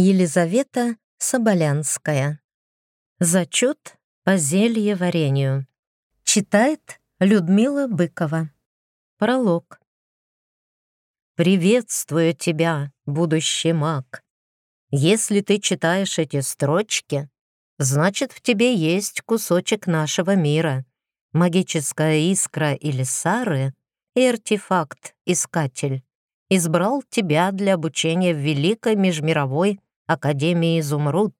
Елизавета Соболянская. Зачет по зелье варенью. Читает Людмила Быкова. Пролог. «Приветствую тебя, будущий маг. Если ты читаешь эти строчки, значит, в тебе есть кусочек нашего мира, магическая искра или сары и артефакт-искатель» избрал тебя для обучения в Великой Межмировой Академии «Изумруд».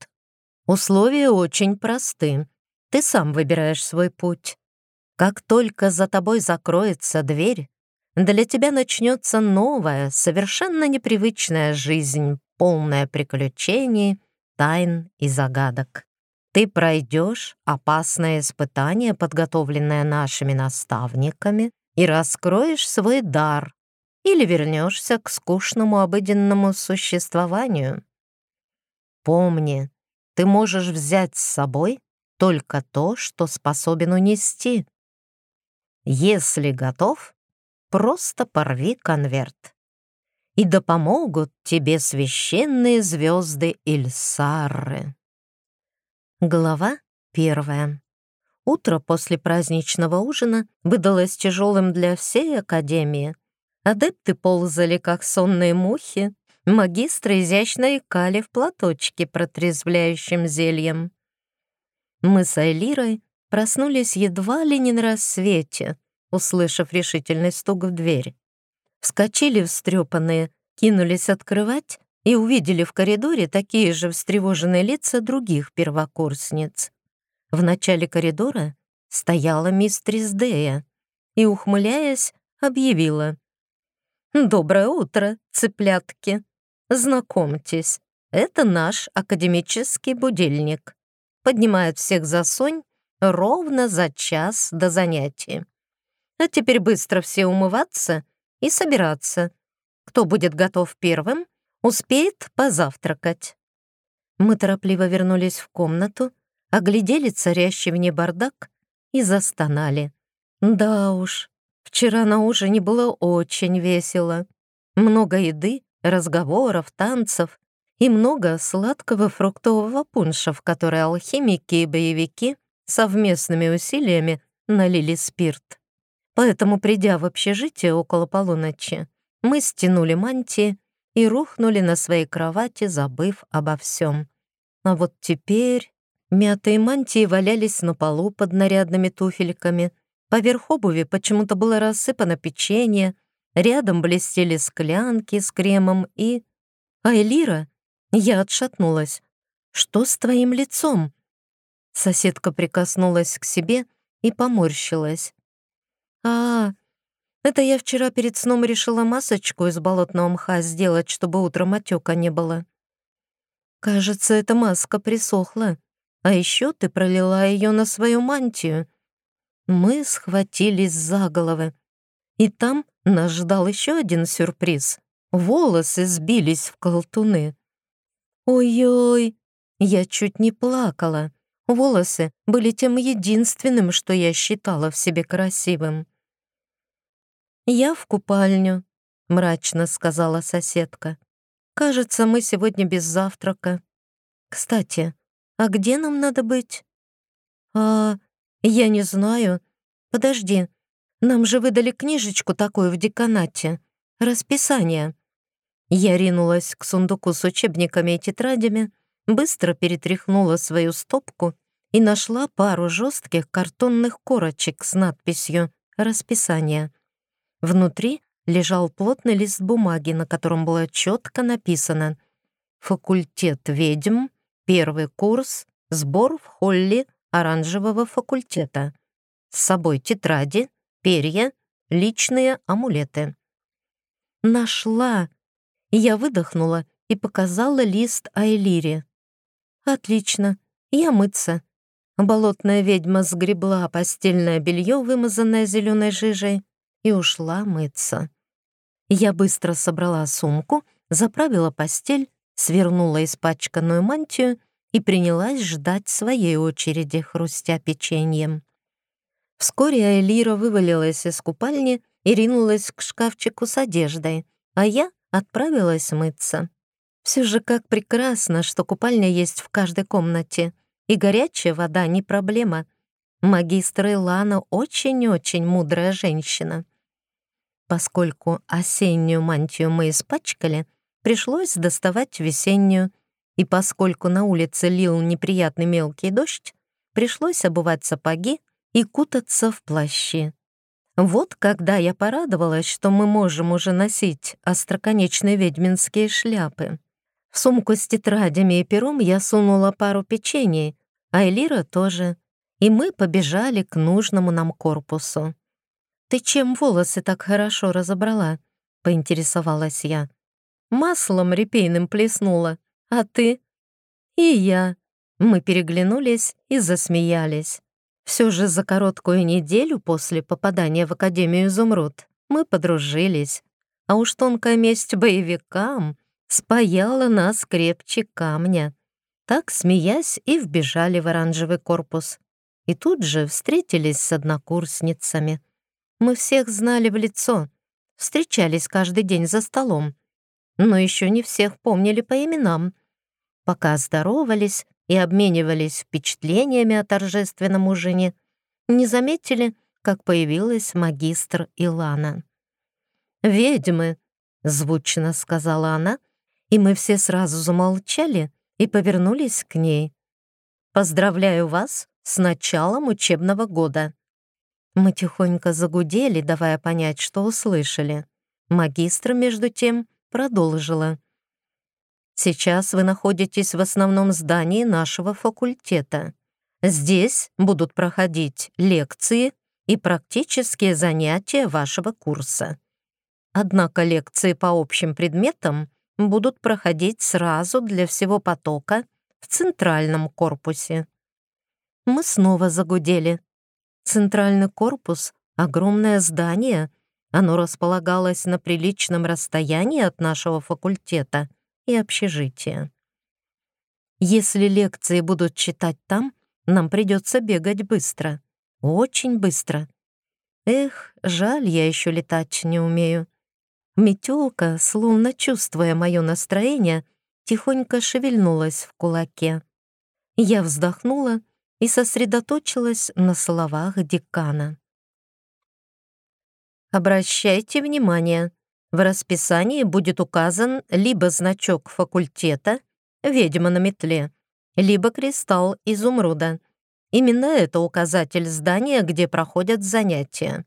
Условия очень просты. Ты сам выбираешь свой путь. Как только за тобой закроется дверь, для тебя начнется новая, совершенно непривычная жизнь, полная приключений, тайн и загадок. Ты пройдешь опасное испытание, подготовленное нашими наставниками, и раскроешь свой дар или вернешься к скучному обыденному существованию. Помни, ты можешь взять с собой только то, что способен унести. Если готов, просто порви конверт. И да помогут тебе священные звезды Ильсары. Глава первая. Утро после праздничного ужина выдалось тяжелым для всей Академии. Адепты ползали, как сонные мухи, магистр изящной кали в платочке протрезвляющим зельем. Мы с Элирой проснулись едва ли не на рассвете, услышав решительный стук в дверь. Вскочили встрепанные, кинулись открывать и увидели в коридоре такие же встревоженные лица других первокурсниц. В начале коридора стояла мистрис Дея и, ухмыляясь, объявила. «Доброе утро, цыплятки!» Знакомьтесь, это наш академический будильник. Поднимает всех за сонь ровно за час до занятия. А теперь быстро все умываться и собираться. Кто будет готов первым, успеет позавтракать. Мы торопливо вернулись в комнату, оглядели царящий в ней бардак и застонали. Да уж, вчера на ужине было очень весело. Много еды, разговоров, танцев и много сладкого фруктового пунша, в который алхимики и боевики совместными усилиями налили спирт. Поэтому, придя в общежитие около полуночи, мы стянули мантии и рухнули на своей кровати, забыв обо всем. А вот теперь мятые мантии валялись на полу под нарядными туфельками, поверх обуви почему-то было рассыпано печенье, Рядом блестели склянки с кремом и... «Айлира!» Я отшатнулась. «Что с твоим лицом?» Соседка прикоснулась к себе и поморщилась. «А, это я вчера перед сном решила масочку из болотного мха сделать, чтобы утром отека не было. Кажется, эта маска присохла. А еще ты пролила ее на свою мантию». Мы схватились за головы. И там нас ждал еще один сюрприз. Волосы сбились в колтуны. Ой-ой, я чуть не плакала. Волосы были тем единственным, что я считала в себе красивым. «Я в купальню», — мрачно сказала соседка. «Кажется, мы сегодня без завтрака. Кстати, а где нам надо быть?» «А, я не знаю. Подожди, нам же выдали книжечку такую в деканате. Расписание». Я ринулась к сундуку с учебниками и тетрадями, быстро перетряхнула свою стопку и нашла пару жестких картонных корочек с надписью «Расписание». Внутри лежал плотный лист бумаги, на котором было четко написано «Факультет ведьм, первый курс, сбор в холле оранжевого факультета». С собой тетради — перья, личные амулеты. «Нашла!» Я выдохнула и показала лист Айлире. «Отлично, я мыться». Болотная ведьма сгребла постельное белье, вымазанное зеленой жижей, и ушла мыться. Я быстро собрала сумку, заправила постель, свернула испачканную мантию и принялась ждать своей очереди, хрустя печеньем. Вскоре Элира вывалилась из купальни и ринулась к шкафчику с одеждой, а я отправилась мыться. Все же как прекрасно, что купальня есть в каждой комнате, и горячая вода не проблема. Магистр Илана очень-очень мудрая женщина. Поскольку осеннюю мантию мы испачкали, пришлось доставать весеннюю, и поскольку на улице лил неприятный мелкий дождь, пришлось обувать сапоги и кутаться в плащи. Вот когда я порадовалась, что мы можем уже носить остроконечные ведьминские шляпы. В сумку с тетрадями и пером я сунула пару печений, а Элира тоже, и мы побежали к нужному нам корпусу. «Ты чем волосы так хорошо разобрала?» — поинтересовалась я. «Маслом репейным плеснула. А ты?» «И я». Мы переглянулись и засмеялись. Все же за короткую неделю после попадания в Академию «Изумруд» мы подружились. А уж тонкая месть боевикам спаяла нас крепче камня. Так, смеясь, и вбежали в оранжевый корпус. И тут же встретились с однокурсницами. Мы всех знали в лицо, встречались каждый день за столом. Но еще не всех помнили по именам. Пока здоровались, и обменивались впечатлениями о торжественном ужине, не заметили, как появилась магистр Илана. «Ведьмы!» — звучно сказала она, и мы все сразу замолчали и повернулись к ней. «Поздравляю вас с началом учебного года!» Мы тихонько загудели, давая понять, что услышали. Магистр, между тем, продолжила. Сейчас вы находитесь в основном здании нашего факультета. Здесь будут проходить лекции и практические занятия вашего курса. Однако лекции по общим предметам будут проходить сразу для всего потока в центральном корпусе. Мы снова загудели. Центральный корпус — огромное здание. Оно располагалось на приличном расстоянии от нашего факультета — и общежития. Если лекции будут читать там, нам придется бегать быстро. Очень быстро. Эх, жаль, я еще летать не умею. Метелка, словно чувствуя мое настроение, тихонько шевельнулась в кулаке. Я вздохнула и сосредоточилась на словах декана. «Обращайте внимание, в расписании будет указан либо значок факультета, ведьма на метле, либо кристалл изумруда. Именно это указатель здания, где проходят занятия.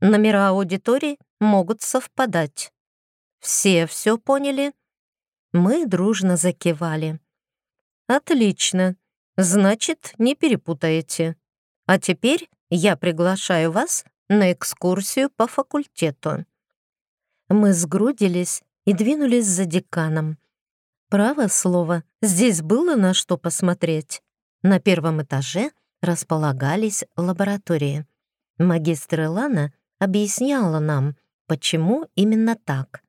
Номера аудиторий могут совпадать. Все все поняли? Мы дружно закивали. Отлично. Значит, не перепутаете. А теперь я приглашаю вас на экскурсию по факультету. Мы сгрудились и двинулись за деканом. Право слово, здесь было на что посмотреть. На первом этаже располагались лаборатории. Магистр Элана объясняла нам, почему именно так.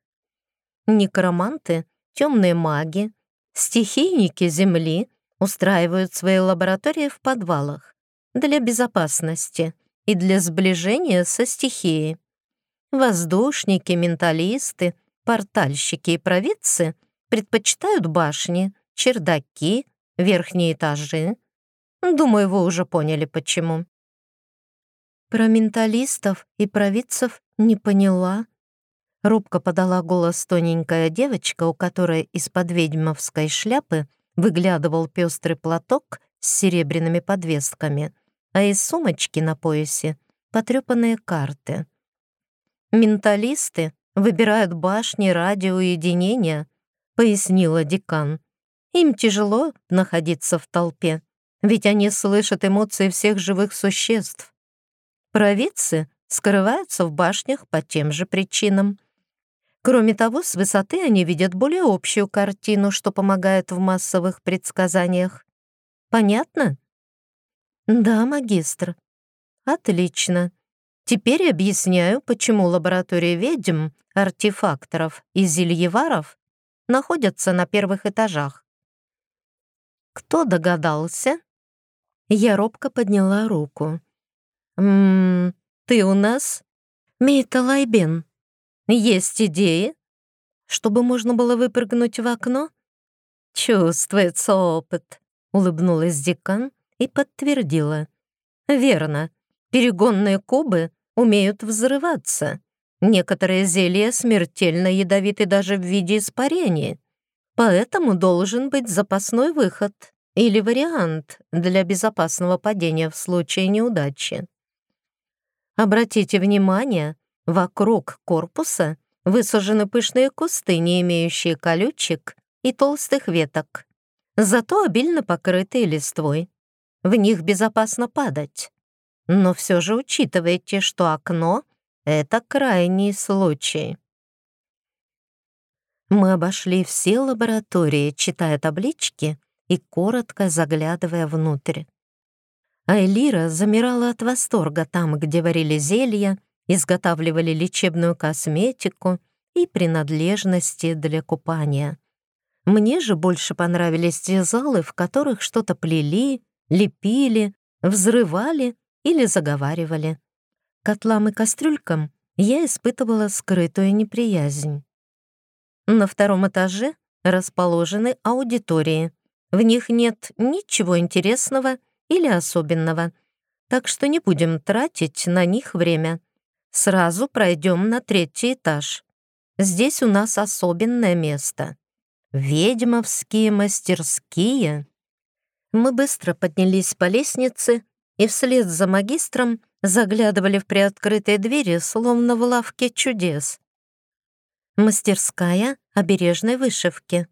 Некроманты, темные маги, стихийники Земли устраивают свои лаборатории в подвалах для безопасности и для сближения со стихией. Воздушники, менталисты, портальщики и провидцы предпочитают башни, чердаки, верхние этажи. Думаю, вы уже поняли, почему. Про менталистов и провидцев не поняла. Рубка подала голос тоненькая девочка, у которой из-под ведьмовской шляпы выглядывал пестрый платок с серебряными подвесками, а из сумочки на поясе — потрепанные карты. «Менталисты выбирают башни радиоединения», — пояснила декан. «Им тяжело находиться в толпе, ведь они слышат эмоции всех живых существ. Провидцы скрываются в башнях по тем же причинам. Кроме того, с высоты они видят более общую картину, что помогает в массовых предсказаниях. Понятно? Да, магистр. Отлично. Теперь объясняю, почему лаборатория ведьм, артефакторов и зельеваров находятся на первых этажах. Кто догадался? Я робко подняла руку. «Ммм, ты у нас?» Мейталайбен. Есть идеи?» «Чтобы можно было выпрыгнуть в окно?» «Чувствуется опыт», — улыбнулась декан и подтвердила. «Верно, Перегонные кобы умеют взрываться. Некоторые зелья смертельно ядовиты даже в виде испарений. Поэтому должен быть запасной выход или вариант для безопасного падения в случае неудачи. Обратите внимание, вокруг корпуса высажены пышные кусты, не имеющие колючек и толстых веток, зато обильно покрытые листвой. В них безопасно падать но все же учитывайте, что окно — это крайний случай. Мы обошли все лаборатории, читая таблички и коротко заглядывая внутрь. Айлира замирала от восторга там, где варили зелья, изготавливали лечебную косметику и принадлежности для купания. Мне же больше понравились те залы, в которых что-то плели, лепили, взрывали или заговаривали. Котлам и кастрюлькам я испытывала скрытую неприязнь. На втором этаже расположены аудитории. В них нет ничего интересного или особенного, так что не будем тратить на них время. Сразу пройдем на третий этаж. Здесь у нас особенное место. Ведьмовские мастерские. Мы быстро поднялись по лестнице и вслед за магистром заглядывали в приоткрытые двери, словно в лавке чудес. Мастерская обережной вышивки.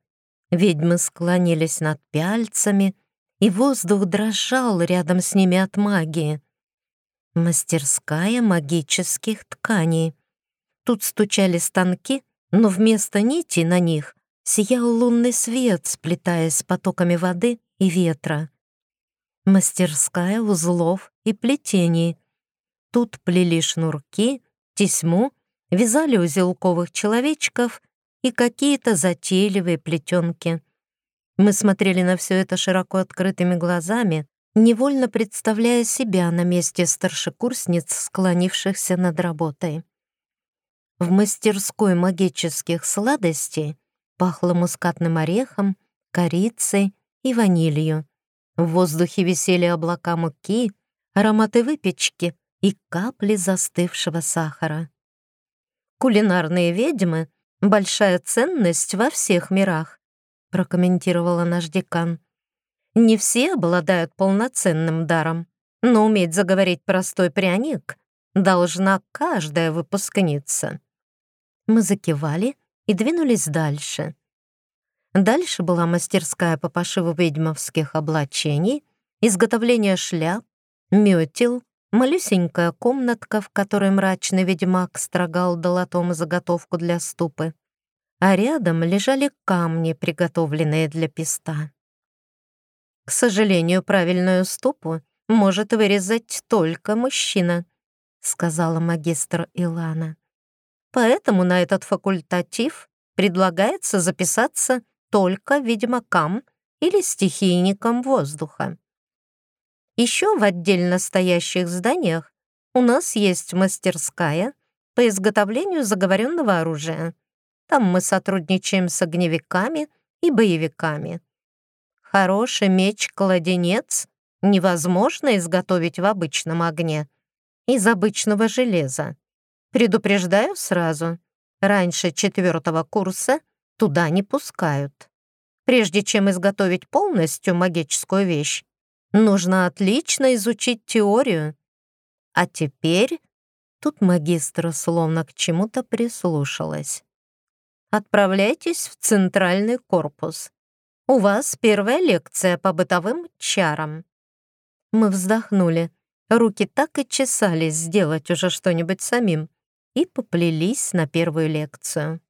Ведьмы склонились над пяльцами, и воздух дрожал рядом с ними от магии. Мастерская магических тканей. Тут стучали станки, но вместо нитей на них сиял лунный свет, сплетаясь с потоками воды и ветра мастерская узлов и плетений. Тут плели шнурки, тесьму, вязали узелковых человечков и какие-то затейливые плетенки. Мы смотрели на все это широко открытыми глазами, невольно представляя себя на месте старшекурсниц, склонившихся над работой. В мастерской магических сладостей пахло мускатным орехом, корицей и ванилью. В воздухе висели облака муки, ароматы выпечки и капли застывшего сахара. «Кулинарные ведьмы — большая ценность во всех мирах», прокомментировала наш декан. «Не все обладают полноценным даром, но уметь заговорить простой пряник должна каждая выпускница». Мы закивали и двинулись дальше. Дальше была мастерская по пошиву ведьмовских облачений, изготовление шляп, мётел, малюсенькая комнатка, в которой мрачный ведьмак строгал долотом заготовку для ступы, а рядом лежали камни, приготовленные для песта. К сожалению, правильную ступу может вырезать только мужчина, сказала магистр Илана. Поэтому на этот факультатив предлагается записаться только ведьмакам или стихийникам воздуха. Еще в отдельно стоящих зданиях у нас есть мастерская по изготовлению заговоренного оружия. Там мы сотрудничаем с огневиками и боевиками. Хороший меч-кладенец невозможно изготовить в обычном огне, из обычного железа. Предупреждаю сразу, раньше четвертого курса — Туда не пускают. Прежде чем изготовить полностью магическую вещь, нужно отлично изучить теорию. А теперь Тут магистра словно к чему-то прислушалась. «Отправляйтесь в центральный корпус. У вас первая лекция по бытовым чарам». Мы вздохнули. Руки так и чесались сделать уже что-нибудь самим и поплелись на первую лекцию.